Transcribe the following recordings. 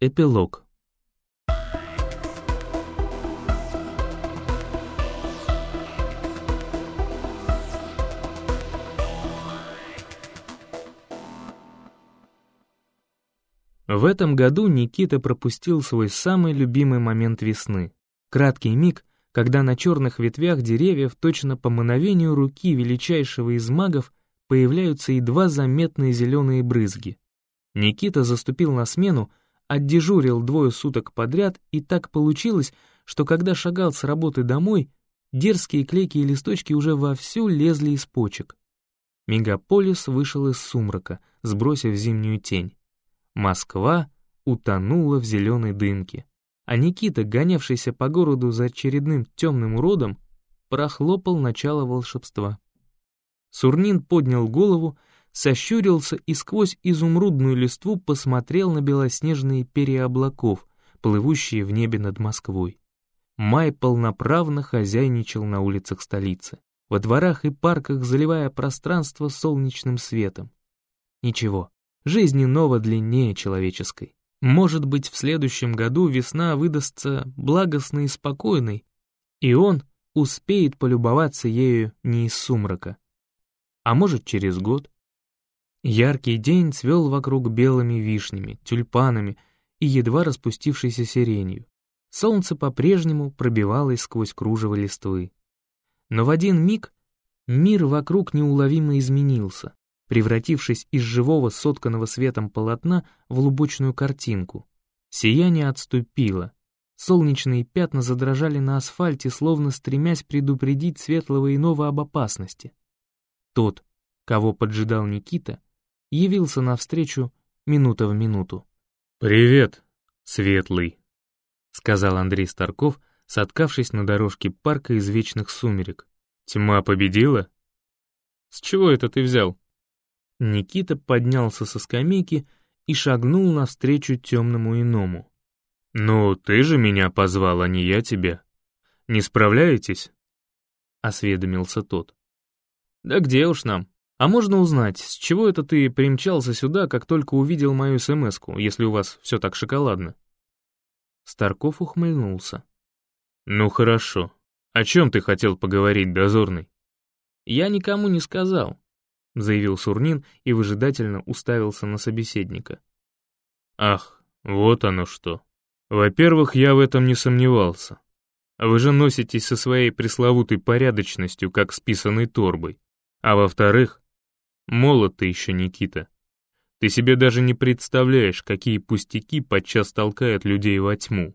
Эпилог. В этом году Никита пропустил свой самый любимый момент весны. Краткий миг, когда на черных ветвях деревьев точно по мановению руки величайшего из магов появляются едва заметные зеленые брызги. Никита заступил на смену, отдежурил двое суток подряд, и так получилось, что когда шагал с работы домой, дерзкие клейкие листочки уже вовсю лезли из почек. Мегаполис вышел из сумрака, сбросив зимнюю тень. Москва утонула в зеленой дымке, а Никита, гонявшийся по городу за очередным темным уродом, прохлопал начало волшебства. Сурнин поднял голову, сощурился и сквозь изумрудную листву посмотрел на белоснежные перья облаков, плывущие в небе над Москвой. Май полноправно хозяйничал на улицах столицы, во дворах и парках заливая пространство солнечным светом. Ничего, жизнь иного длиннее человеческой. Может быть, в следующем году весна выдастся благостной и спокойной, и он успеет полюбоваться ею не из сумрака. А может, через год. Яркий день цвел вокруг белыми вишнями, тюльпанами и едва распустившейся сиренью. Солнце по-прежнему пробивалось сквозь кружево листвы. Но в один миг мир вокруг неуловимо изменился, превратившись из живого сотканного светом полотна в лубочную картинку. Сияние отступило. Солнечные пятна задрожали на асфальте, словно стремясь предупредить светлого иного об опасности. Тот, кого поджидал Никита, явился навстречу минута в минуту. «Привет, Светлый», — сказал Андрей Старков, соткавшись на дорожке парка из вечных сумерек. «Тьма победила?» «С чего это ты взял?» Никита поднялся со скамейки и шагнул навстречу темному иному. «Ну, ты же меня позвал, а не я тебя. Не справляетесь?» — осведомился тот. «Да где уж нам?» А можно узнать, с чего это ты примчался сюда, как только увидел мою смс если у вас все так шоколадно?» Старков ухмыльнулся. «Ну хорошо. О чем ты хотел поговорить, дозорный?» «Я никому не сказал», — заявил Сурнин и выжидательно уставился на собеседника. «Ах, вот оно что. Во-первых, я в этом не сомневался. Вы же носитесь со своей пресловутой порядочностью, как с писаной торбой. А во-вторых, Молод ты еще, Никита. Ты себе даже не представляешь, какие пустяки подчас толкают людей во тьму.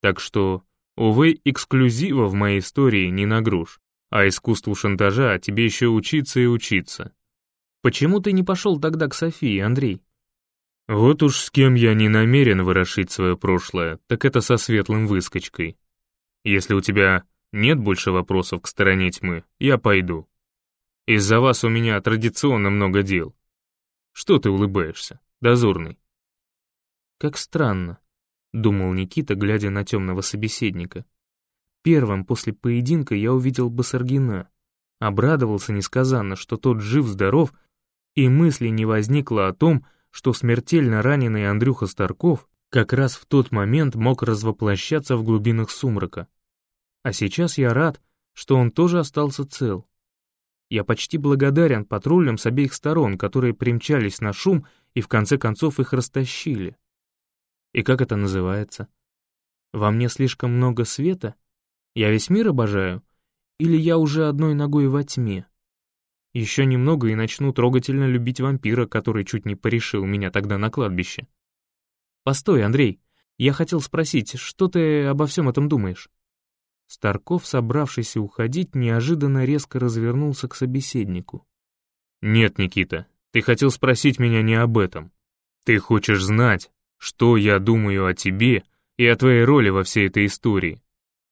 Так что, увы, эксклюзива в моей истории не на груш, а искусству шантажа тебе еще учиться и учиться. Почему ты не пошел тогда к Софии, Андрей? Вот уж с кем я не намерен ворошить свое прошлое, так это со светлым выскочкой. Если у тебя нет больше вопросов к стороне тьмы, я пойду. Из-за вас у меня традиционно много дел. Что ты улыбаешься, дозорный?» «Как странно», — думал Никита, глядя на темного собеседника. Первым после поединка я увидел Басаргина, обрадовался несказанно, что тот жив-здоров, и мысли не возникло о том, что смертельно раненый Андрюха Старков как раз в тот момент мог развоплощаться в глубинах сумрака. А сейчас я рад, что он тоже остался цел. Я почти благодарен патрульным с обеих сторон, которые примчались на шум и в конце концов их растащили. И как это называется? Во мне слишком много света? Я весь мир обожаю? Или я уже одной ногой во тьме? Еще немного и начну трогательно любить вампира, который чуть не порешил меня тогда на кладбище. Постой, Андрей, я хотел спросить, что ты обо всем этом думаешь? Старков, собравшийся уходить, неожиданно резко развернулся к собеседнику. «Нет, Никита, ты хотел спросить меня не об этом. Ты хочешь знать, что я думаю о тебе и о твоей роли во всей этой истории.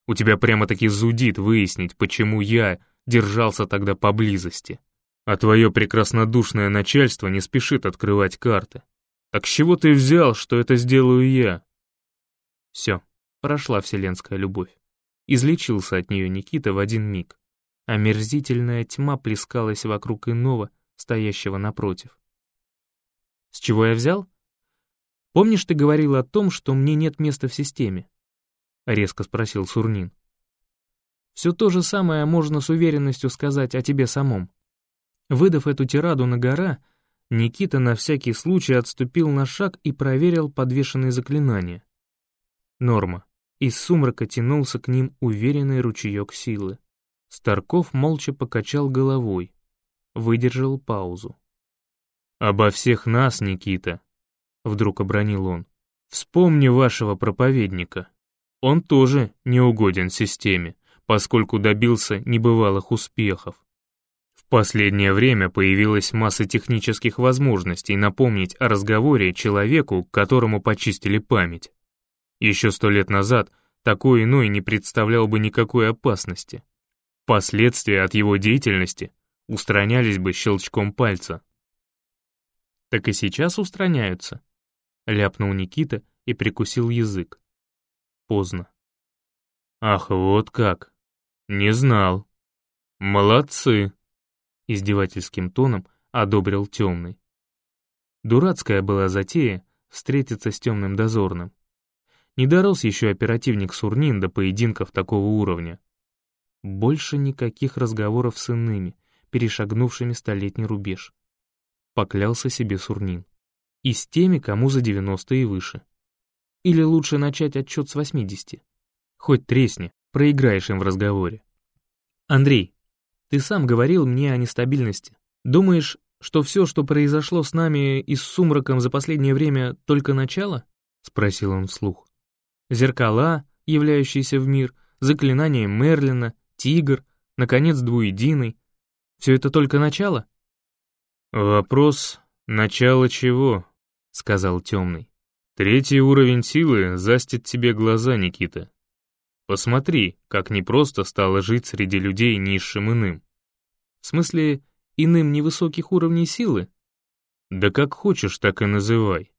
У тебя прямо-таки зудит выяснить, почему я держался тогда поблизости. А твое прекраснодушное начальство не спешит открывать карты. Так с чего ты взял, что это сделаю я?» Все, прошла вселенская любовь. Излечился от нее Никита в один миг. Омерзительная тьма плескалась вокруг иного, стоящего напротив. С чего я взял? Помнишь, ты говорил о том, что мне нет места в системе?» — резко спросил Сурнин. «Все то же самое можно с уверенностью сказать о тебе самом». Выдав эту тираду на гора, Никита на всякий случай отступил на шаг и проверил подвешенные заклинания. Норма. Из сумрака тянулся к ним уверенный ручеек силы. Старков молча покачал головой, выдержал паузу. «Обо всех нас, Никита», — вдруг обронил он, — «вспомни вашего проповедника. Он тоже не угоден системе, поскольку добился небывалых успехов. В последнее время появилась масса технических возможностей напомнить о разговоре человеку, которому почистили память. Еще сто лет назад такой иной не представлял бы никакой опасности. Последствия от его деятельности устранялись бы щелчком пальца. «Так и сейчас устраняются», — ляпнул Никита и прикусил язык. Поздно. «Ах, вот как! Не знал. Молодцы!» Издевательским тоном одобрил темный. Дурацкая была затея встретиться с темным дозорным. Не дорос еще оперативник Сурнин до поединков такого уровня. Больше никаких разговоров с иными, перешагнувшими столетний рубеж. Поклялся себе Сурнин. И с теми, кому за 90 и выше. Или лучше начать отчет с 80. Хоть тресни, проиграешь им в разговоре. Андрей, ты сам говорил мне о нестабильности. Думаешь, что все, что произошло с нами и с сумраком за последнее время, только начало? Спросил он вслух. Зеркала, являющиеся в мир, заклинания Мерлина, тигр, наконец, двуединый. Все это только начало? «Вопрос, начало чего?» — сказал темный. «Третий уровень силы застит тебе глаза, Никита. Посмотри, как непросто стало жить среди людей низшим иным. В смысле, иным невысоких уровней силы? Да как хочешь, так и называй.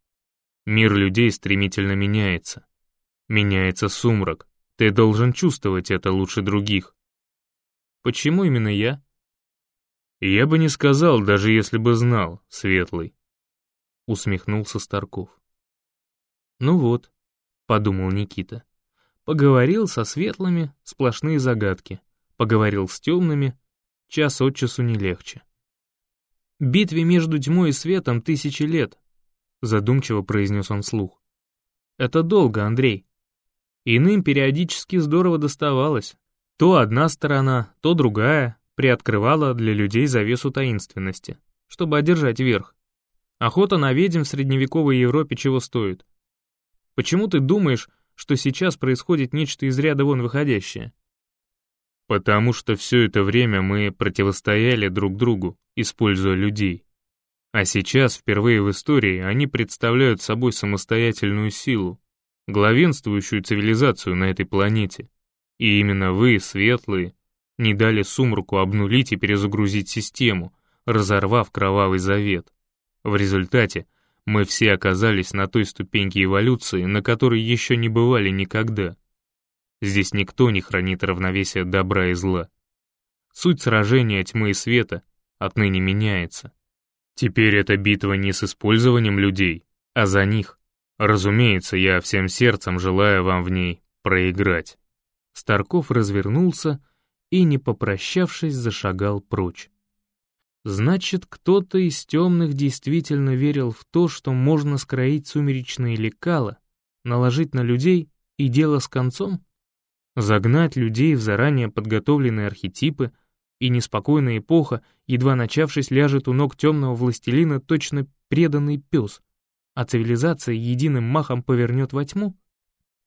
Мир людей стремительно меняется. Меняется сумрак. Ты должен чувствовать это лучше других. Почему именно я? Я бы не сказал, даже если бы знал, Светлый. Усмехнулся Старков. Ну вот, подумал Никита. Поговорил со светлыми, сплошные загадки. Поговорил с темными, час от часу не легче. «Битве между тьмой и светом тысячи лет», задумчиво произнес он вслух. «Это долго, Андрей. Иным периодически здорово доставалось, то одна сторона, то другая приоткрывала для людей завесу таинственности, чтобы одержать верх. Охота на ведьм в средневековой Европе чего стоит? Почему ты думаешь, что сейчас происходит нечто из ряда вон выходящее? Потому что все это время мы противостояли друг другу, используя людей. А сейчас, впервые в истории, они представляют собой самостоятельную силу, главенствующую цивилизацию на этой планете. И именно вы, светлые, не дали сумраку обнулить и перезагрузить систему, разорвав кровавый завет. В результате мы все оказались на той ступеньке эволюции, на которой еще не бывали никогда. Здесь никто не хранит равновесие добра и зла. Суть сражения тьмы и света отныне меняется. Теперь это битва не с использованием людей, а за них. Разумеется, я всем сердцем желаю вам в ней проиграть. Старков развернулся и, не попрощавшись, зашагал прочь. Значит, кто-то из темных действительно верил в то, что можно скроить сумеречные лекала, наложить на людей и дело с концом? Загнать людей в заранее подготовленные архетипы, и неспокойная эпоха, едва начавшись, ляжет у ног темного властелина точно преданный пес, а цивилизация единым махом повернет во тьму?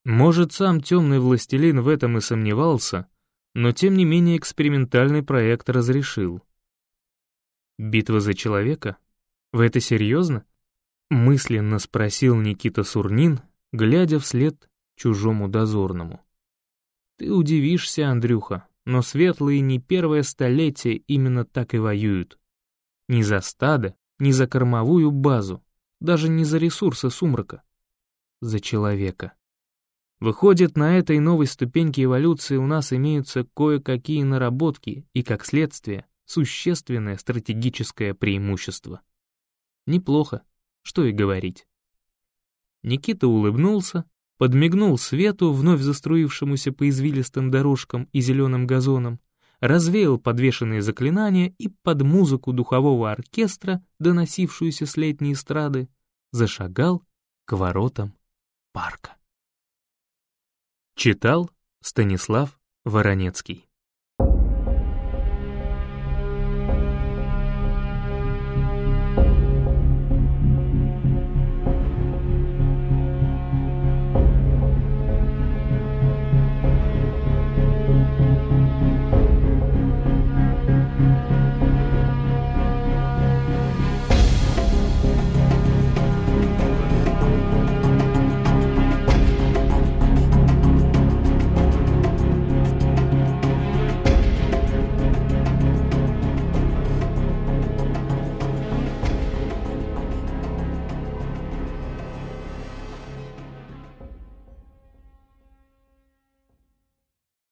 Может, сам темный властелин в этом и сомневался, но тем не менее экспериментальный проект разрешил. «Битва за человека? Вы это серьезно?» Мысленно спросил Никита Сурнин, глядя вслед чужому дозорному. «Ты удивишься, Андрюха, но светлые не первое столетие именно так и воюют. Ни за стадо, ни за кормовую базу, даже не за ресурсы сумрака. За человека. Выходит, на этой новой ступеньке эволюции у нас имеются кое-какие наработки и, как следствие, существенное стратегическое преимущество. Неплохо, что и говорить. Никита улыбнулся, подмигнул свету, вновь заструившемуся по извилистым дорожкам и зеленым газонам, развеял подвешенные заклинания и под музыку духового оркестра, доносившуюся с летней эстрады, зашагал к воротам парка. Читал Станислав Воронецкий